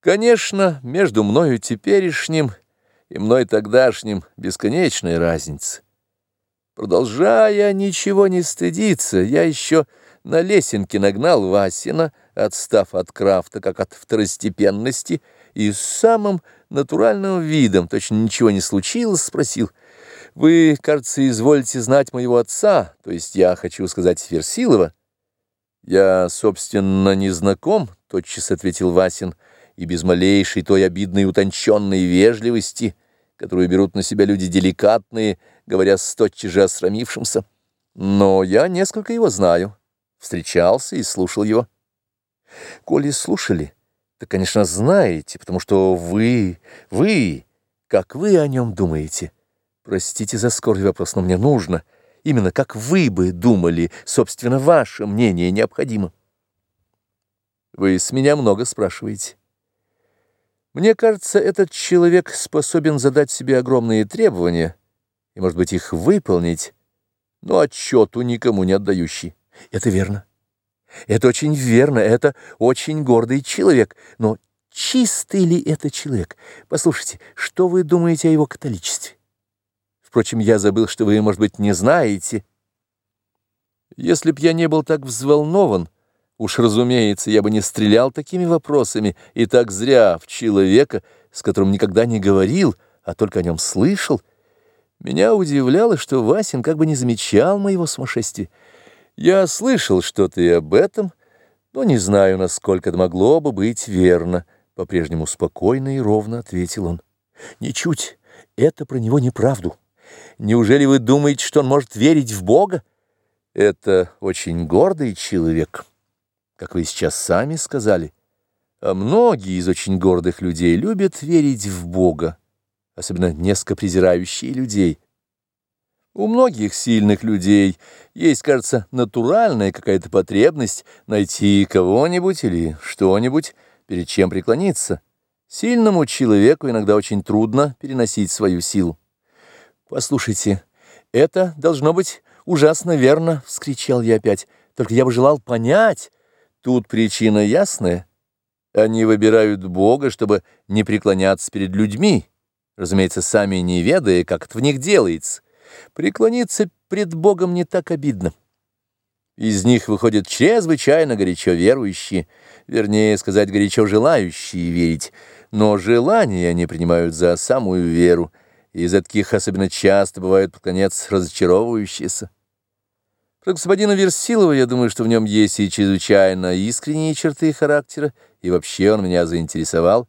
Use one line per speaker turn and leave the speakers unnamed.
Конечно, между мною теперешним и мной тогдашним бесконечная разница. Продолжая ничего не стыдиться, я еще на лесенке нагнал Васина, отстав от крафта, как от второстепенности, и с самым натуральным видом, точно ничего не случилось, спросил, «Вы, кажется, изволите знать моего отца, то есть я хочу сказать Версилова?» «Я, собственно, не знаком», — тотчас ответил Васин, и без малейшей той обидной утонченной вежливости — которую берут на себя люди деликатные, говоря с тотчас же осрамившимся. Но я несколько его знаю, встречался и слушал его. Коли слушали, то, конечно, знаете, потому что вы, вы, как вы о нем думаете. Простите за скорый вопрос, но мне нужно. Именно как вы бы думали, собственно, ваше мнение необходимо. Вы с меня много спрашиваете. Мне кажется, этот человек способен задать себе огромные требования и, может быть, их выполнить, но отчету никому не отдающий. Это верно. Это очень верно, это очень гордый человек, но чистый ли это человек? Послушайте, что вы думаете о его католичестве? Впрочем, я забыл, что вы, может быть, не знаете. Если б я не был так взволнован, Уж, разумеется, я бы не стрелял такими вопросами и так зря в человека, с которым никогда не говорил, а только о нем слышал. Меня удивляло, что Васин как бы не замечал моего сумасшествия. Я слышал что-то и об этом, но не знаю, насколько это могло бы быть верно. По-прежнему спокойно и ровно ответил он. Ничуть, это про него неправду. Неужели вы думаете, что он может верить в Бога? Это очень гордый человек» как вы сейчас сами сказали. А многие из очень гордых людей любят верить в Бога, особенно несколько презирающие людей. У многих сильных людей есть, кажется, натуральная какая-то потребность найти кого-нибудь или что-нибудь, перед чем преклониться. Сильному человеку иногда очень трудно переносить свою силу. «Послушайте, это должно быть ужасно верно!» — вскричал я опять. «Только я бы желал понять...» Тут причина ясная. Они выбирают Бога, чтобы не преклоняться перед людьми, разумеется, сами не ведая, как это в них делается. Преклониться пред Богом не так обидно. Из них выходят чрезвычайно горячо верующие, вернее сказать, горячо желающие верить, но желания они принимают за самую веру, и из таких особенно часто бывают, под конец, разочаровывающиеся. Про господина Версилова я думаю, что в нем есть и чрезвычайно искренние черты характера, и вообще он меня заинтересовал.